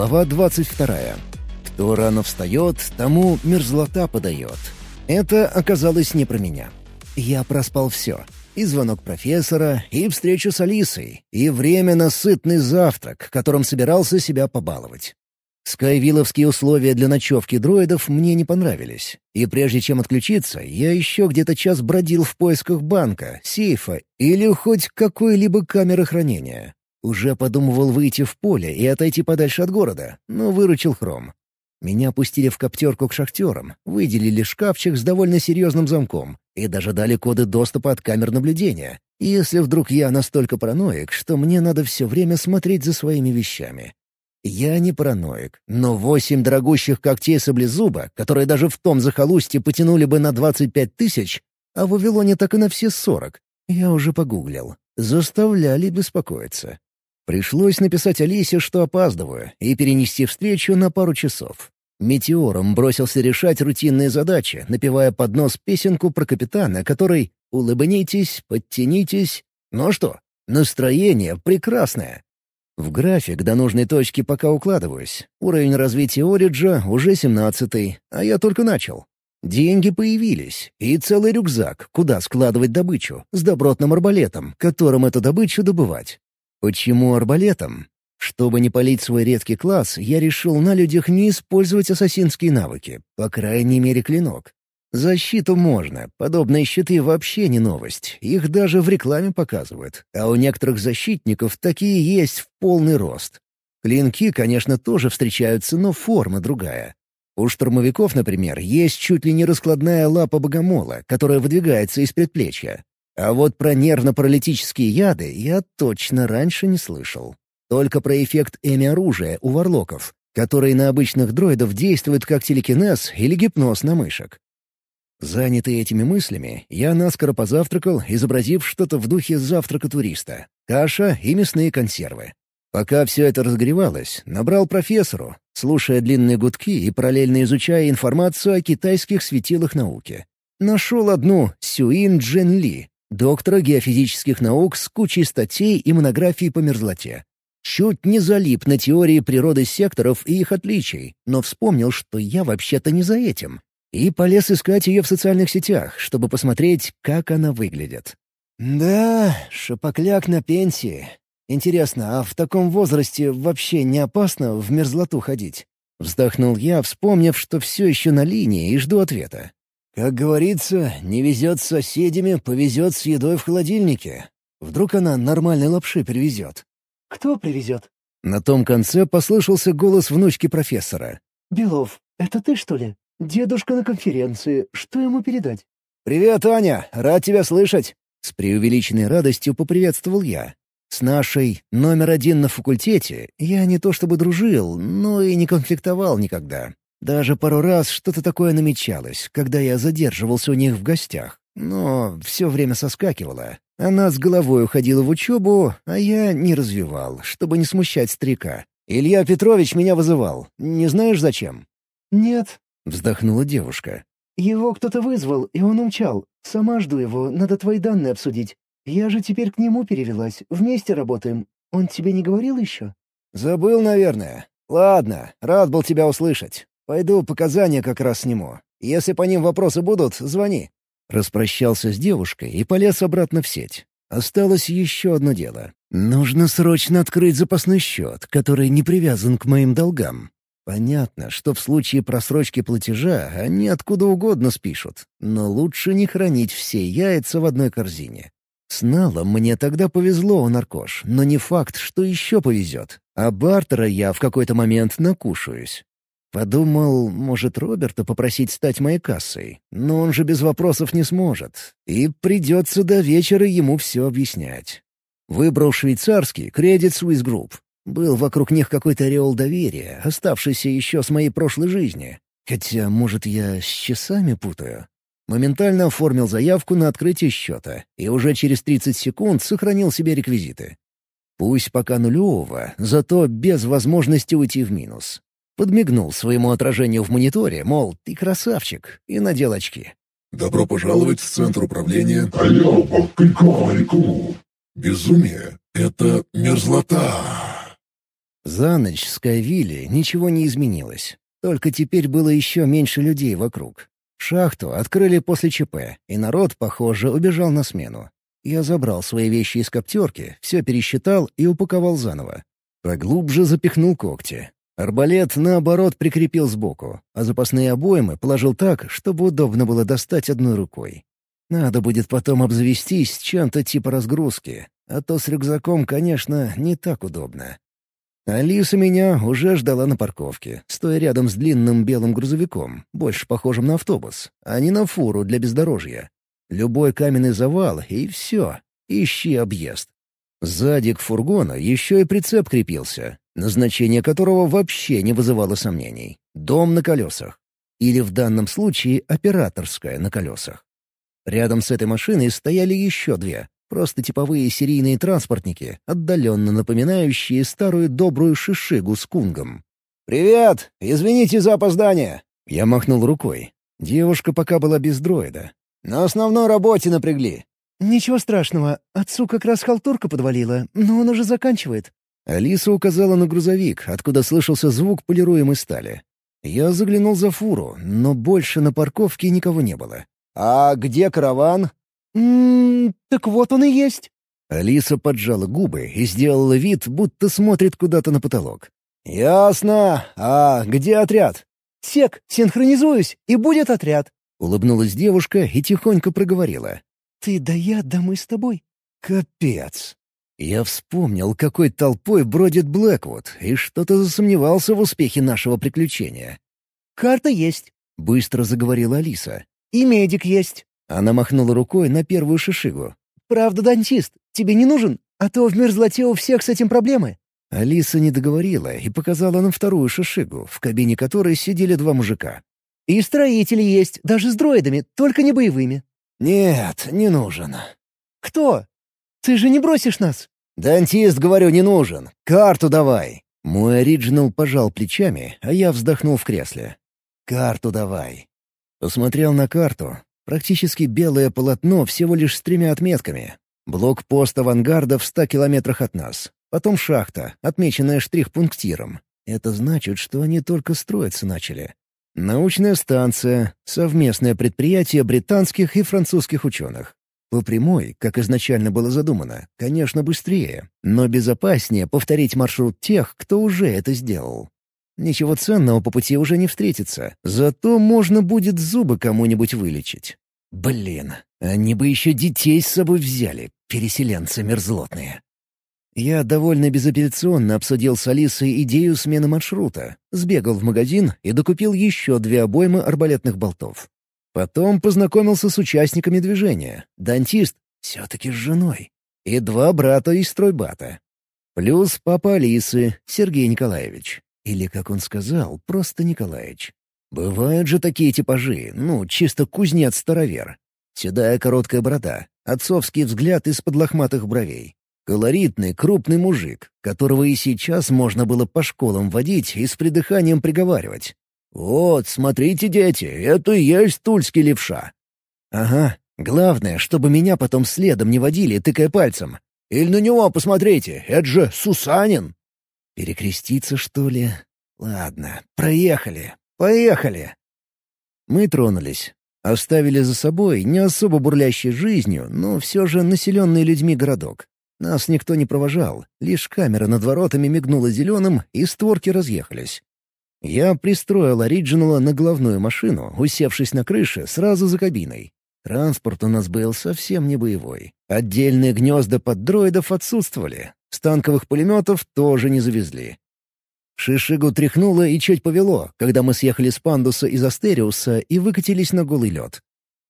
Глава 22. Кто рано встает, тому мерзлота подает. Это оказалось не про меня. Я проспал все. И звонок профессора, и встречу с Алисой, и время на сытный завтрак, которым собирался себя побаловать. Скайвилловские условия для ночевки дроидов мне не понравились. И прежде чем отключиться, я еще где-то час бродил в поисках банка, сейфа или хоть какой-либо камеры хранения. Уже подумывал выйти в поле и отойти подальше от города, но выручил Хром. Меня пустили в коптерку к шахтерам, выделили шкафчик с довольно серьезным замком и даже дали коды доступа от камер наблюдения, если вдруг я настолько параноик, что мне надо все время смотреть за своими вещами. Я не параноик, но восемь дорогущих когтей саблезуба, которые даже в том захолустье потянули бы на 25 тысяч, а в Вавилоне так и на все сорок, я уже погуглил, заставляли беспокоиться. Пришлось написать Алисе, что опаздываю, и перенести встречу на пару часов. Метеором бросился решать рутинные задачи, напевая под нос песенку про капитана, который «Улыбнитесь, подтянитесь». Ну что, настроение прекрасное. В график до нужной точки пока укладываюсь. Уровень развития Ориджа уже семнадцатый, а я только начал. Деньги появились, и целый рюкзак, куда складывать добычу, с добротным арбалетом, которым эту добычу добывать. Почему арбалетом? Чтобы не палить свой редкий класс, я решил на людях не использовать ассасинские навыки, по крайней мере клинок. Защиту можно, подобные щиты вообще не новость, их даже в рекламе показывают, а у некоторых защитников такие есть в полный рост. Клинки, конечно, тоже встречаются, но форма другая. У штурмовиков, например, есть чуть ли не раскладная лапа богомола, которая выдвигается из предплечья. А вот про нервно-паралитические яды я точно раньше не слышал. Только про эффект эми-оружия у варлоков, который на обычных дроидов действует как телекинез или гипноз на мышек. Занятый этими мыслями, я наскоро позавтракал, изобразив что-то в духе завтрака туриста. Каша и мясные консервы. Пока все это разогревалось, набрал профессору, слушая длинные гудки и параллельно изучая информацию о китайских светилах науки. Нашел одну Сюин Джен Ли, доктора геофизических наук с кучей статей и монографий по мерзлоте. Чуть не залип на теории природы секторов и их отличий, но вспомнил, что я вообще-то не за этим. И полез искать ее в социальных сетях, чтобы посмотреть, как она выглядит. «Да, шапокляк на пенсии. Интересно, а в таком возрасте вообще не опасно в мерзлоту ходить?» Вздохнул я, вспомнив, что все еще на линии и жду ответа. Как говорится, не везет с соседями, повезет с едой в холодильнике. Вдруг она нормальной лапши привезет. «Кто привезет?» На том конце послышался голос внучки профессора. «Белов, это ты, что ли? Дедушка на конференции. Что ему передать?» «Привет, Аня! Рад тебя слышать!» С преувеличенной радостью поприветствовал я. С нашей номер один на факультете я не то чтобы дружил, но и не конфликтовал никогда. Даже пару раз что-то такое намечалось, когда я задерживался у них в гостях. Но все время соскакивало. Она с головой уходила в учебу, а я не развивал, чтобы не смущать старика. «Илья Петрович меня вызывал. Не знаешь, зачем?» «Нет», — вздохнула девушка. «Его кто-то вызвал, и он умчал. Сама жду его, надо твои данные обсудить. Я же теперь к нему перевелась, вместе работаем. Он тебе не говорил еще?» «Забыл, наверное. Ладно, рад был тебя услышать. Пойду показания как раз сниму. Если по ним вопросы будут, звони». Распрощался с девушкой и полез обратно в сеть. Осталось еще одно дело. Нужно срочно открыть запасной счет, который не привязан к моим долгам. Понятно, что в случае просрочки платежа они откуда угодно спишут, но лучше не хранить все яйца в одной корзине. С Налом мне тогда повезло у наркош, но не факт, что еще повезет. А бартера я в какой-то момент накушаюсь. Подумал, может, Роберта попросить стать моей кассой, но он же без вопросов не сможет, и придется до вечера ему все объяснять. Выбрал швейцарский Credit Suisse Group. Был вокруг них какой-то ореол доверия, оставшийся еще с моей прошлой жизни. Хотя, может, я с часами путаю. Моментально оформил заявку на открытие счета и уже через 30 секунд сохранил себе реквизиты. Пусть пока нулевого, зато без возможности уйти в минус. Подмигнул своему отражению в мониторе, мол, ты красавчик, и надел очки. «Добро пожаловать в Центр управления Алло, Безумие — это мерзлота!» За ночь в Скайвилле ничего не изменилось. Только теперь было еще меньше людей вокруг. Шахту открыли после ЧП, и народ, похоже, убежал на смену. Я забрал свои вещи из коптерки, все пересчитал и упаковал заново. Поглубже запихнул когти. Арбалет, наоборот, прикрепил сбоку, а запасные обоймы положил так, чтобы удобно было достать одной рукой. Надо будет потом обзавестись чем-то типа разгрузки, а то с рюкзаком, конечно, не так удобно. Алиса меня уже ждала на парковке, стоя рядом с длинным белым грузовиком, больше похожим на автобус, а не на фуру для бездорожья. Любой каменный завал — и все. Ищи объезд. Сзади к фургону еще и прицеп крепился, назначение которого вообще не вызывало сомнений. Дом на колесах. Или в данном случае операторская на колесах. Рядом с этой машиной стояли еще две, просто типовые серийные транспортники, отдаленно напоминающие старую добрую шишигу с кунгом. «Привет! Извините за опоздание!» Я махнул рукой. Девушка пока была без дроида. «На основной работе напрягли. «Ничего страшного. Отцу как раз халтурка подвалила, но он уже заканчивает». Алиса указала на грузовик, откуда слышался звук полируемой стали. Я заглянул за фуру, но больше на парковке никого не было. «А где караван?» «Ммм, так вот он и есть». Алиса поджала губы и сделала вид, будто смотрит куда-то на потолок. «Ясно. А где отряд?» «Сек, синхронизуюсь, и будет отряд». Улыбнулась девушка и тихонько проговорила. «Ты да я, да мы с тобой». «Капец!» Я вспомнил, какой толпой бродит Блэквуд, и что-то засомневался в успехе нашего приключения. «Карта есть», — быстро заговорила Алиса. «И медик есть». Она махнула рукой на первую шишигу. «Правда, дантист, тебе не нужен? А то в мерзлоте у всех с этим проблемы». Алиса не договорила и показала нам вторую шишигу, в кабине которой сидели два мужика. «И строители есть, даже с дроидами, только не боевыми». «Нет, не нужен». «Кто? Ты же не бросишь нас?» «Дантист, говорю, не нужен. Карту давай». Мой оригинал пожал плечами, а я вздохнул в кресле. «Карту давай». Посмотрел на карту. Практически белое полотно всего лишь с тремя отметками. Блокпост авангарда в ста километрах от нас. Потом шахта, отмеченная штрих-пунктиром. Это значит, что они только строиться начали. Научная станция — совместное предприятие британских и французских ученых. По прямой, как изначально было задумано, конечно, быстрее, но безопаснее повторить маршрут тех, кто уже это сделал. Ничего ценного по пути уже не встретится, зато можно будет зубы кому-нибудь вылечить. Блин, они бы еще детей с собой взяли, переселенцы мерзлотные. Я довольно безапелляционно обсудил с Алисой идею смены маршрута, сбегал в магазин и докупил еще две обоймы арбалетных болтов. Потом познакомился с участниками движения. Дантист все-таки с женой. И два брата из стройбата. Плюс папа Алисы, Сергей Николаевич. Или, как он сказал, просто Николаевич. Бывают же такие типажи, ну, чисто кузнец-старовер. Седая короткая борода, отцовский взгляд из-под лохматых бровей. Колоритный, крупный мужик, которого и сейчас можно было по школам водить и с придыханием приговаривать. «Вот, смотрите, дети, это и есть тульский левша». «Ага, главное, чтобы меня потом следом не водили, тыкая пальцем. Или на него посмотрите, это же Сусанин». «Перекреститься, что ли? Ладно, проехали, поехали». Мы тронулись. Оставили за собой не особо бурлящий жизнью, но все же населенный людьми городок. Нас никто не провожал, лишь камера над воротами мигнула зеленым, и створки разъехались. Я пристроил оригинала на головную машину, усевшись на крыше сразу за кабиной. Транспорт у нас был совсем не боевой. Отдельные гнезда под дроидов отсутствовали. Станковых пулеметов тоже не завезли. Шишигу тряхнуло и чуть повело, когда мы съехали с пандуса из Астериуса и выкатились на голый лед.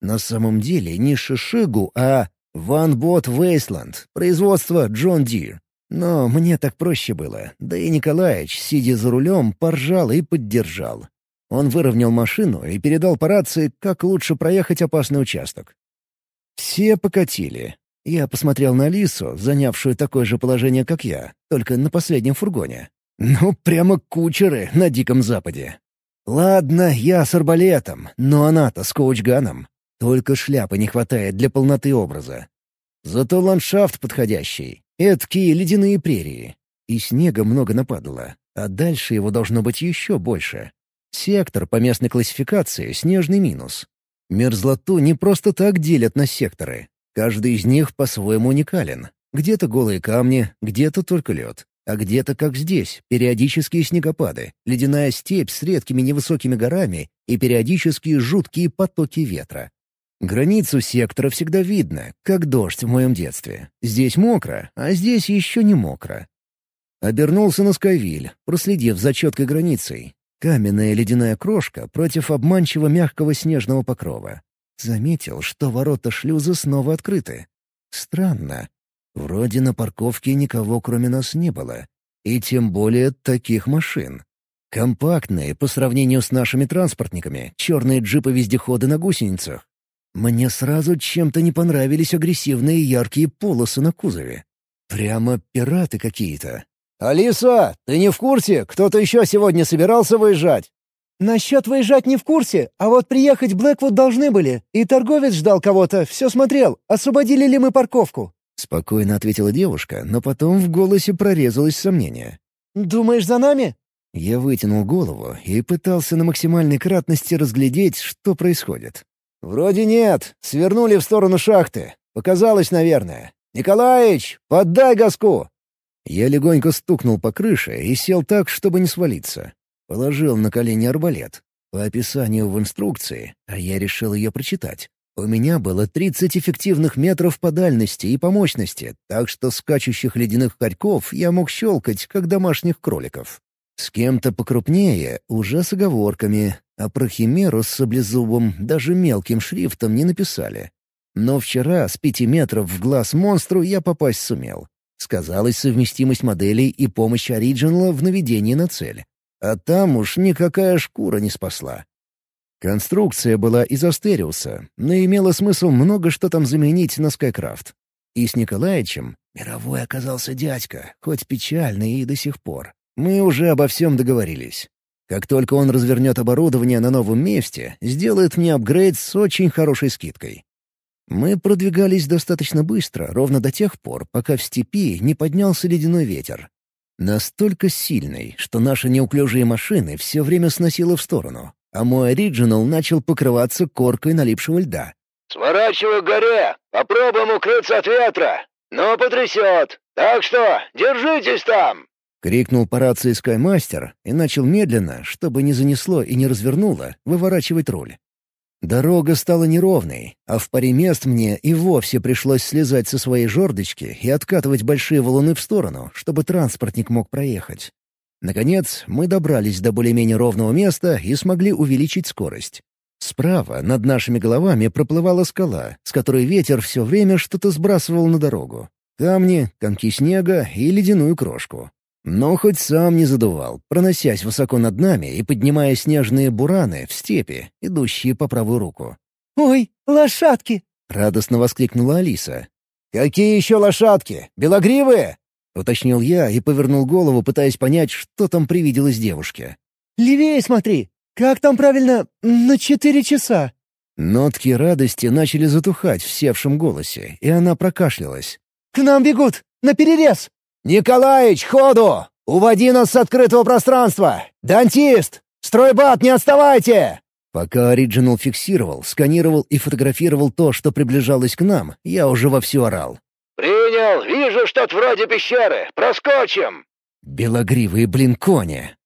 На самом деле не Шишигу, а Ванбот Вейсланд, производство Джон Дир. Но мне так проще было, да и Николаевич, сидя за рулем, поржал и поддержал. Он выровнял машину и передал по рации, как лучше проехать опасный участок. Все покатили. Я посмотрел на Лису, занявшую такое же положение, как я, только на последнем фургоне. Ну, прямо кучеры на Диком Западе. Ладно, я с арбалетом, но она-то с коучганом. Только шляпы не хватает для полноты образа. Зато ландшафт подходящий. Эдкие ледяные прерии. и снега много нападало, а дальше его должно быть еще больше. Сектор по местной классификации — снежный минус. Мерзлоту не просто так делят на секторы. Каждый из них по-своему уникален. Где-то голые камни, где-то только лед. А где-то, как здесь, периодические снегопады, ледяная степь с редкими невысокими горами и периодические жуткие потоки ветра. Границу сектора всегда видно, как дождь в моем детстве. Здесь мокро, а здесь еще не мокро. Обернулся на Скайвиль, проследив за четкой границей. Каменная ледяная крошка против обманчиво мягкого снежного покрова. Заметил, что ворота шлюза снова открыты. Странно. Вроде на парковке никого кроме нас не было. И тем более таких машин. Компактные по сравнению с нашими транспортниками, черные джипы-вездеходы на гусеницах. Мне сразу чем-то не понравились агрессивные яркие полосы на кузове. Прямо пираты какие-то. «Алиса, ты не в курсе? Кто-то еще сегодня собирался выезжать?» «Насчет выезжать не в курсе, а вот приехать в Блэквуд должны были, и торговец ждал кого-то, все смотрел, освободили ли мы парковку». Спокойно ответила девушка, но потом в голосе прорезалось сомнение. «Думаешь, за нами?» Я вытянул голову и пытался на максимальной кратности разглядеть, что происходит. «Вроде нет. Свернули в сторону шахты. Показалось, наверное. Николаич, поддай газку!» Я легонько стукнул по крыше и сел так, чтобы не свалиться. Положил на колени арбалет. По описанию в инструкции, а я решил ее прочитать. У меня было 30 эффективных метров по дальности и по мощности, так что скачущих ледяных хорьков я мог щелкать, как домашних кроликов. С кем-то покрупнее, уже с оговорками, а про химеру с саблезубом даже мелким шрифтом не написали. Но вчера с пяти метров в глаз монстру я попасть сумел. Сказалась совместимость моделей и помощь оригинала в наведении на цель. А там уж никакая шкура не спасла. Конструкция была из Астериуса, но имело смысл много что там заменить на Скайкрафт. И с Николаевичем мировой оказался дядька, хоть печальный и до сих пор. Мы уже обо всем договорились. Как только он развернет оборудование на новом месте, сделает мне апгрейд с очень хорошей скидкой. Мы продвигались достаточно быстро, ровно до тех пор, пока в степи не поднялся ледяной ветер. Настолько сильный, что наши неуклюжие машины все время сносило в сторону, а мой оригинал начал покрываться коркой налипшего льда. «Сворачивай к горе! Попробуем укрыться от ветра! Но потрясет! Так что держитесь там!» — крикнул по рации Скаймастер и начал медленно, чтобы не занесло и не развернуло, выворачивать руль. Дорога стала неровной, а в паре мест мне и вовсе пришлось слезать со своей жердочки и откатывать большие валуны в сторону, чтобы транспортник мог проехать. Наконец, мы добрались до более-менее ровного места и смогли увеличить скорость. Справа, над нашими головами, проплывала скала, с которой ветер все время что-то сбрасывал на дорогу. Камни, комки снега и ледяную крошку. Но хоть сам не задувал, проносясь высоко над нами и поднимая снежные бураны в степи, идущие по правую руку. «Ой, лошадки!» — радостно воскликнула Алиса. «Какие еще лошадки? Белогривые?» — уточнил я и повернул голову, пытаясь понять, что там привиделось девушке. «Левее смотри! Как там правильно? На четыре часа!» Нотки радости начали затухать в севшем голосе, и она прокашлялась. «К нам бегут! На перерез!» «Николаич, ходу! Уводи нас с открытого пространства! Дантист! Стройбат, не отставайте!» Пока Оригинал фиксировал, сканировал и фотографировал то, что приближалось к нам, я уже вовсю орал. «Принял! Вижу что-то вроде пещеры! Проскочим!» Белогривые блин кони!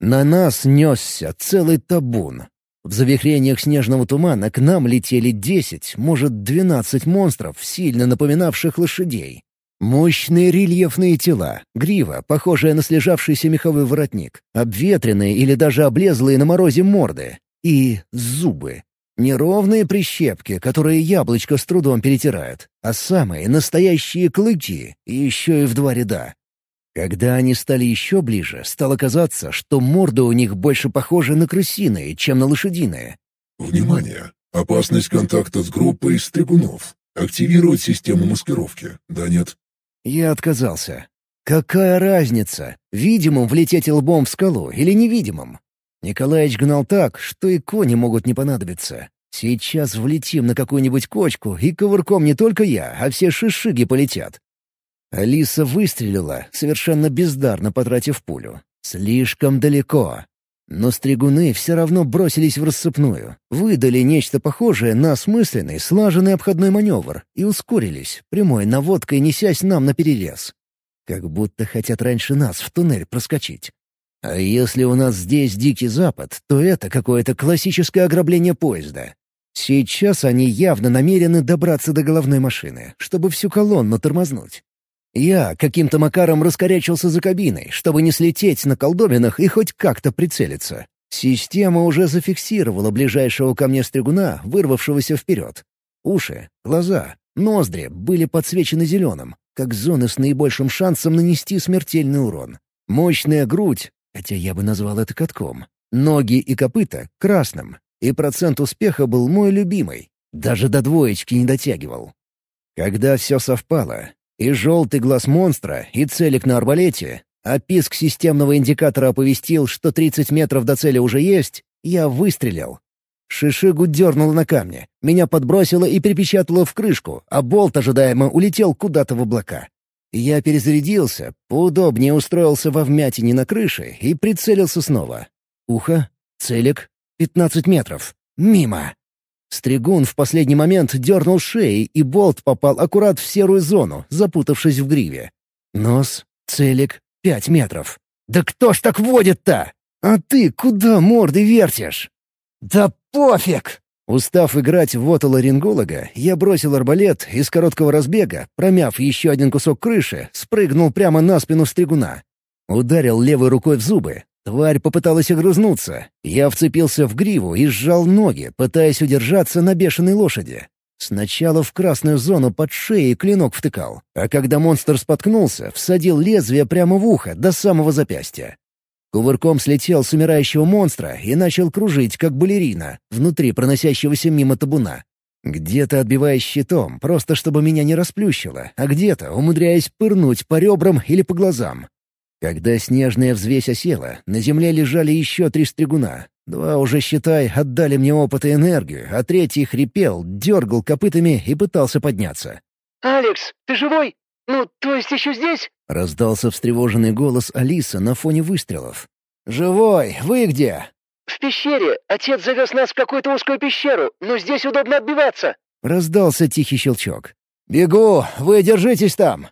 На нас несся целый табун. В завихрениях снежного тумана к нам летели десять, может, двенадцать монстров, сильно напоминавших лошадей. Мощные рельефные тела, грива, похожая на слежавшийся меховой воротник, обветренные или даже облезлые на морозе морды и зубы. Неровные прищепки, которые яблочко с трудом перетирают, а самые настоящие клыки, и еще и в два ряда. Когда они стали еще ближе, стало казаться, что морды у них больше похожи на крысиные, чем на лошадиные. «Внимание! Опасность контакта с группой стригунов. Активировать систему маскировки. Да нет?» Я отказался. Какая разница, видимым влететь лбом в скалу или невидимым? Николаевич гнал так, что и кони могут не понадобиться. Сейчас влетим на какую-нибудь кочку, и ковырком не только я, а все шишиги полетят. Алиса выстрелила, совершенно бездарно потратив пулю. Слишком далеко. Но стригуны все равно бросились в рассыпную, выдали нечто похожее на осмысленный, слаженный обходной маневр и ускорились, прямой наводкой несясь нам на перерез. Как будто хотят раньше нас в туннель проскочить. А если у нас здесь Дикий Запад, то это какое-то классическое ограбление поезда. Сейчас они явно намерены добраться до головной машины, чтобы всю колонну тормознуть. Я каким-то макаром раскорячился за кабиной, чтобы не слететь на колдобинах и хоть как-то прицелиться. Система уже зафиксировала ближайшего ко мне стригуна, вырвавшегося вперед. Уши, глаза, ноздри были подсвечены зеленым, как зоны с наибольшим шансом нанести смертельный урон. Мощная грудь, хотя я бы назвал это катком, ноги и копыта — красным, и процент успеха был мой любимый. Даже до двоечки не дотягивал. Когда все совпало, и желтый глаз монстра, и целик на арбалете, а писк системного индикатора оповестил, что 30 метров до цели уже есть, я выстрелил. Шишигу дернуло на камне, меня подбросило и припечатало в крышку, а болт ожидаемо улетел куда-то в облака. Я перезарядился, поудобнее устроился во вмятине на крыше и прицелился снова. Ухо, целик, 15 метров. Мимо. Стригун в последний момент дернул шеей, и болт попал аккурат в серую зону, запутавшись в гриве. Нос, целик, пять метров. «Да кто ж так водит-то? А ты куда морды вертишь?» «Да пофиг!» Устав играть в отоларинголога, я бросил арбалет и с короткого разбега, промяв еще один кусок крыши, спрыгнул прямо на спину стригуна. Ударил левой рукой в зубы, Тварь попыталась огрызнуться. Я вцепился в гриву и сжал ноги, пытаясь удержаться на бешеной лошади. Сначала в красную зону под шеей клинок втыкал, а когда монстр споткнулся, всадил лезвие прямо в ухо до самого запястья. Кувырком слетел с умирающего монстра и начал кружить, как балерина, внутри проносящегося мимо табуна. Где-то отбиваясь щитом, просто чтобы меня не расплющило, а где-то умудряясь пырнуть по ребрам или по глазам. Когда снежная взвесь осела, на земле лежали еще три стригуна. Два уже, считай, отдали мне опыт и энергию, а третий хрипел, дергал копытами и пытался подняться. «Алекс, ты живой? Ну, то есть еще здесь?» — раздался встревоженный голос Алиса на фоне выстрелов. «Живой! Вы где?» «В пещере. Отец завез нас в какую-то узкую пещеру, но здесь удобно отбиваться». Раздался тихий щелчок. «Бегу! Вы держитесь там!»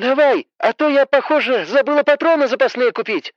«Давай, а то я, похоже, забыла патроны запасные купить».